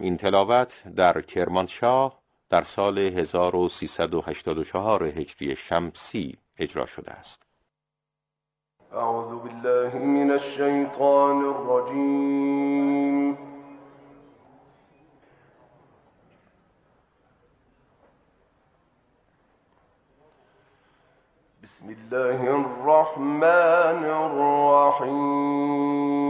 این تلاوت در کرمانشاه در سال 1384 هجری شمسی اجرا شده است. اعوذ بالله من الشیطان الرجیم. بسم الله الرحمن الرحیم.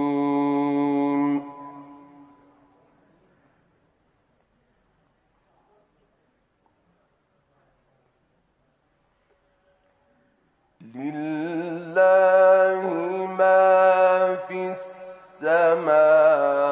لله ما في السماوات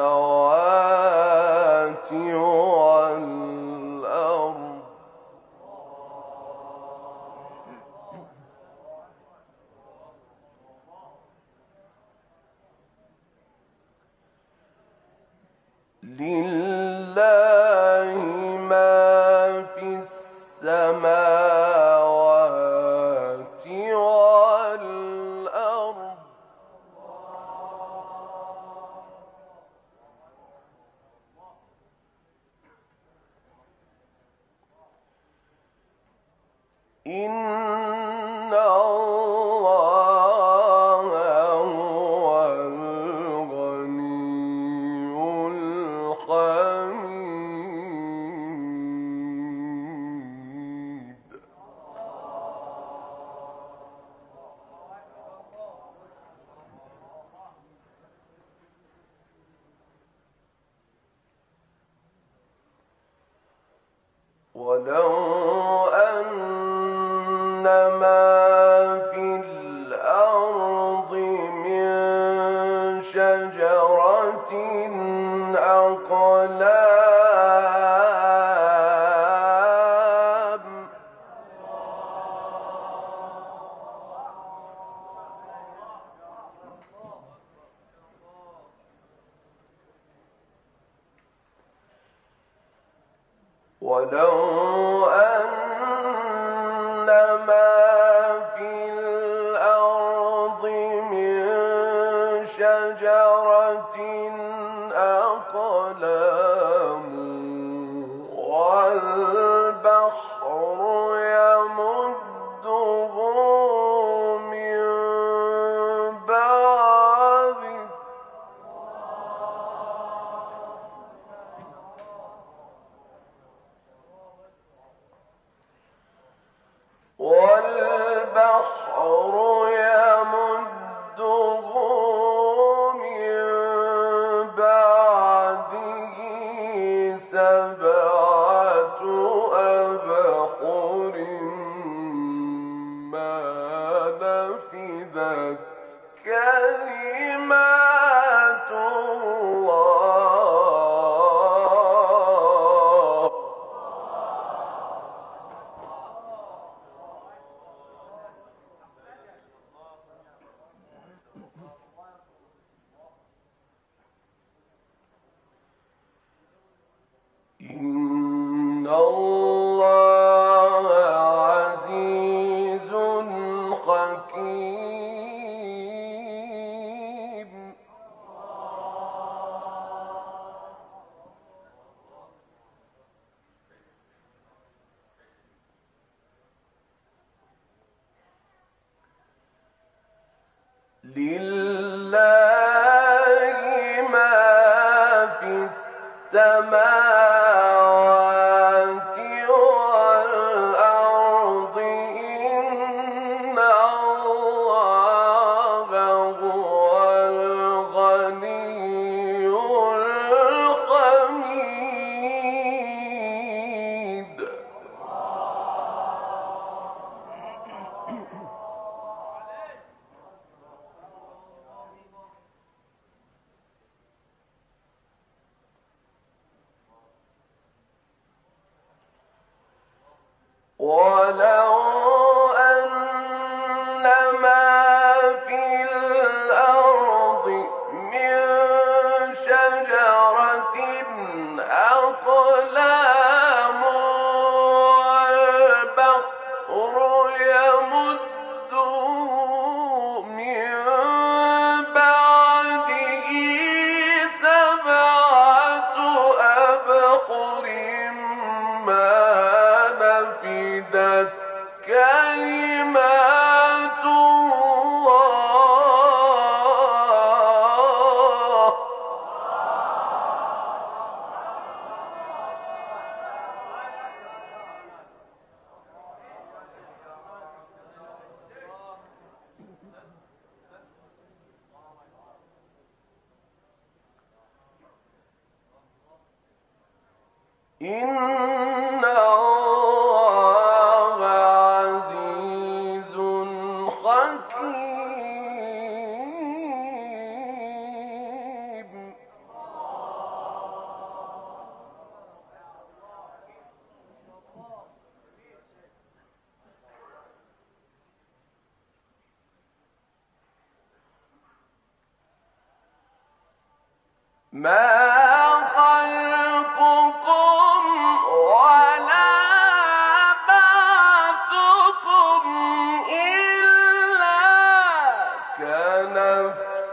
إن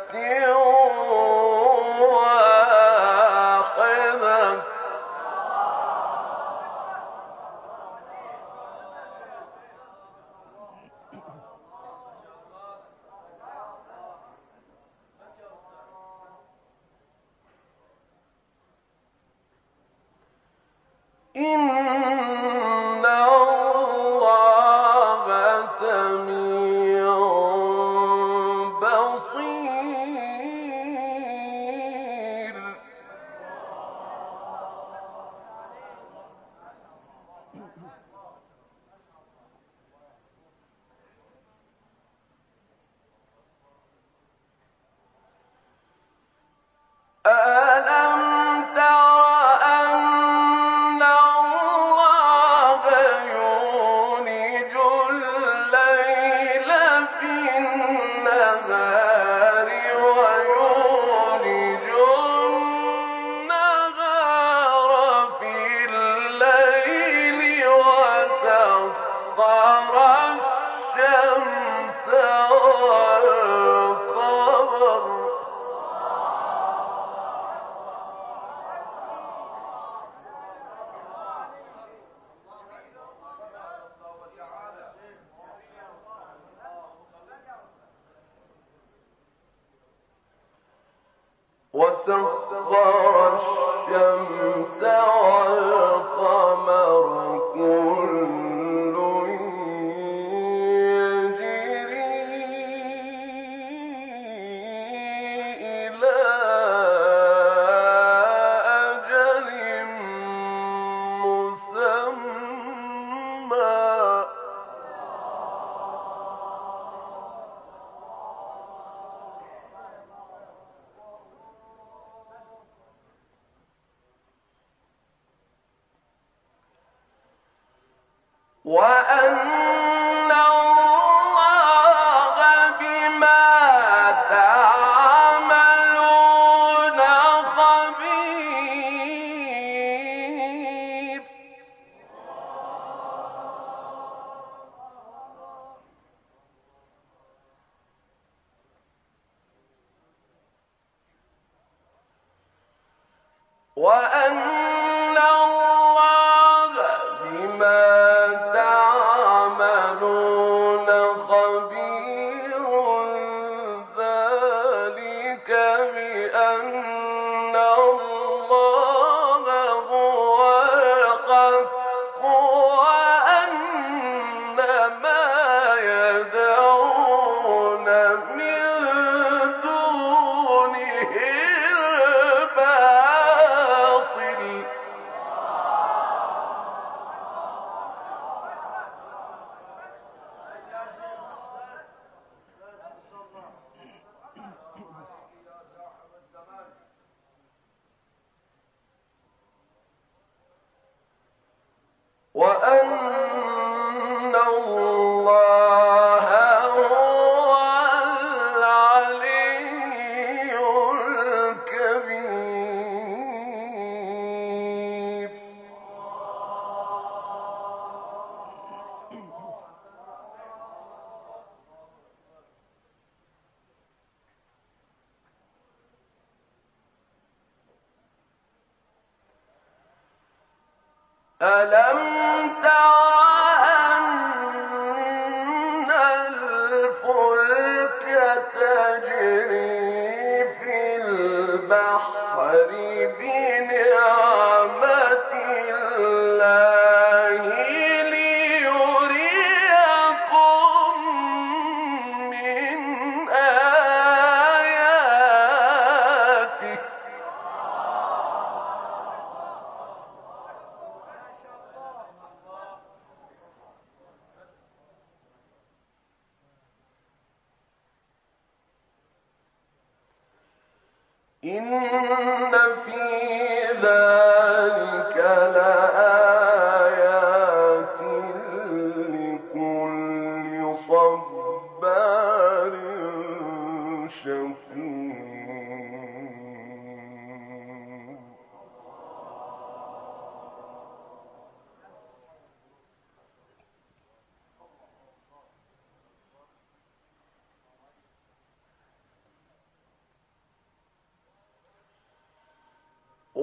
still Uh, وسخر الشمس والقمر وأن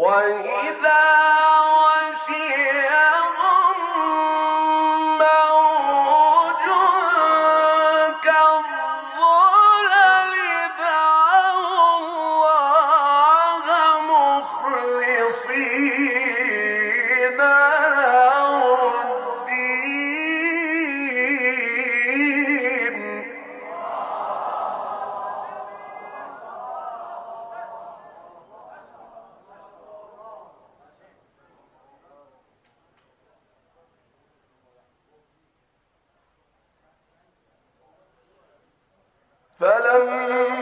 وإذا فلما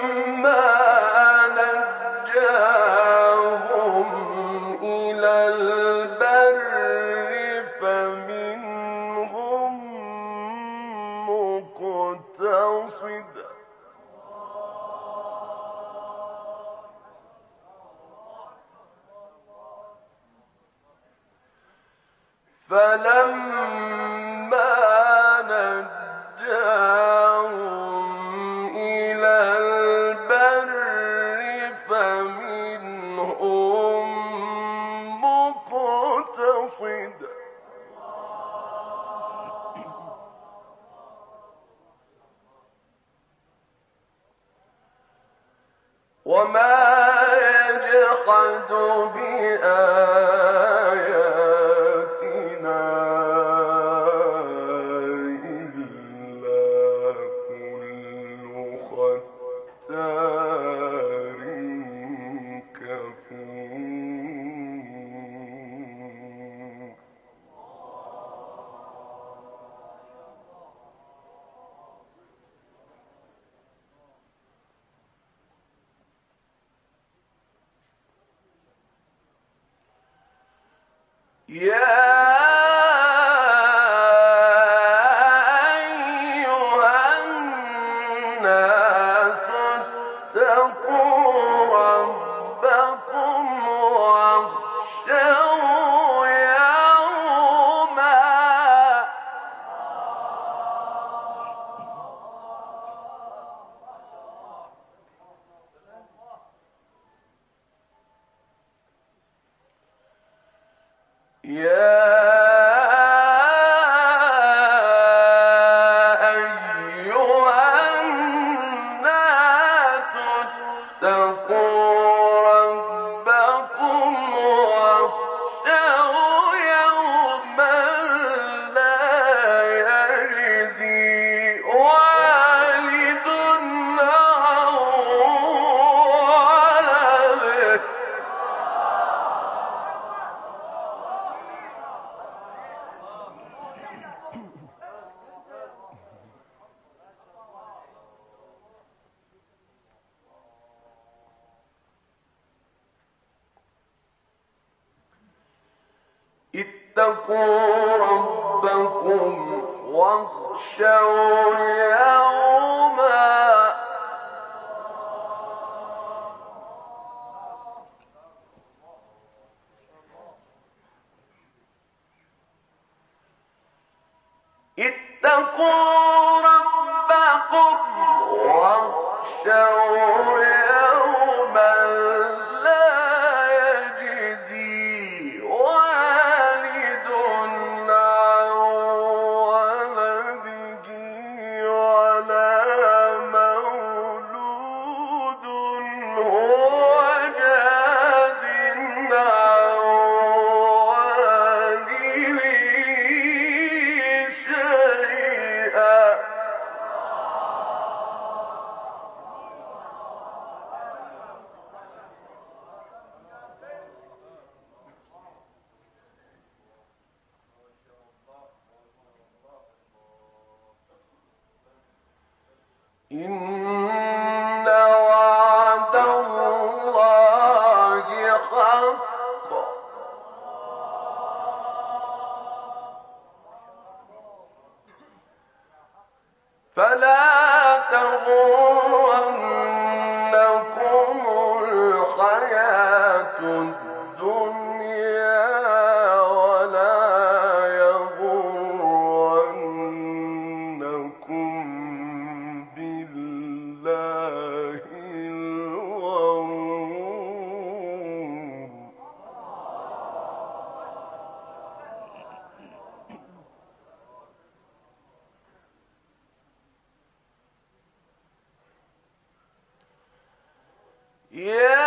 Yeah. اتقوا ربكم واخشوا يوما فلا تغر Yeah.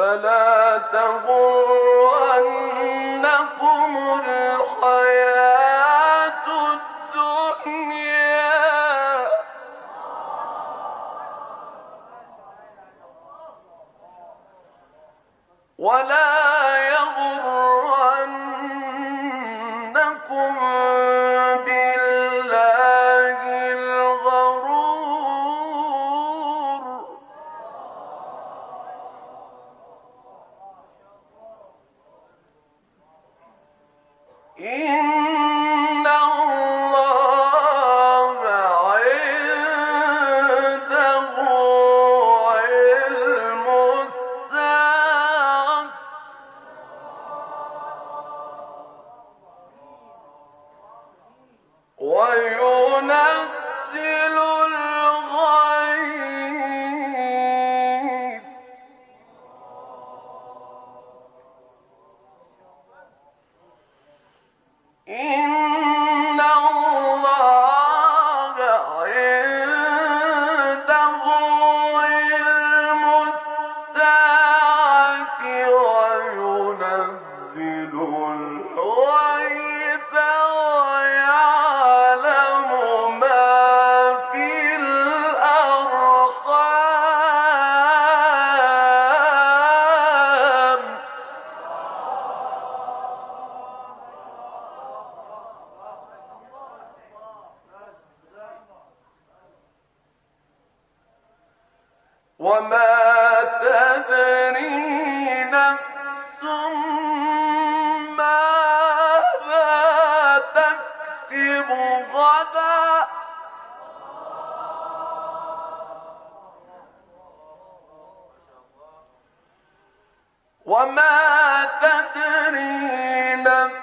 فلا تغرنكم الحياة وما تدري نفس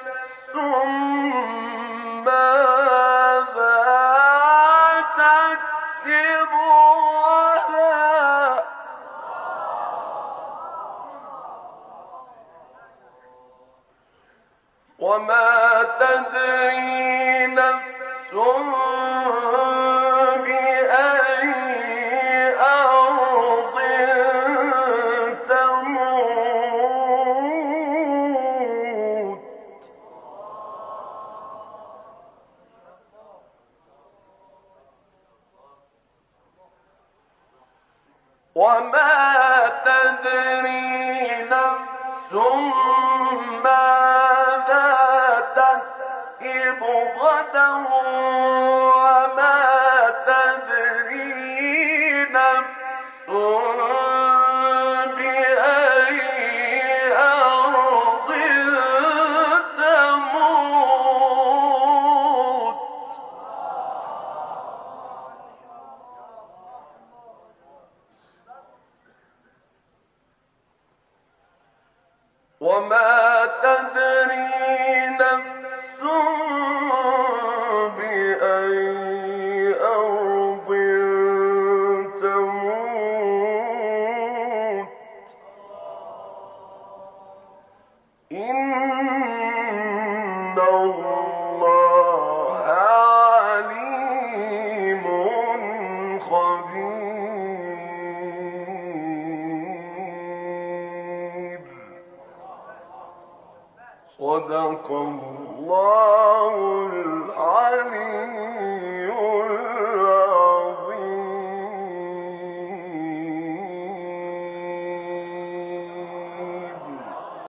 وما تدري نفس ماذا تكسب غدا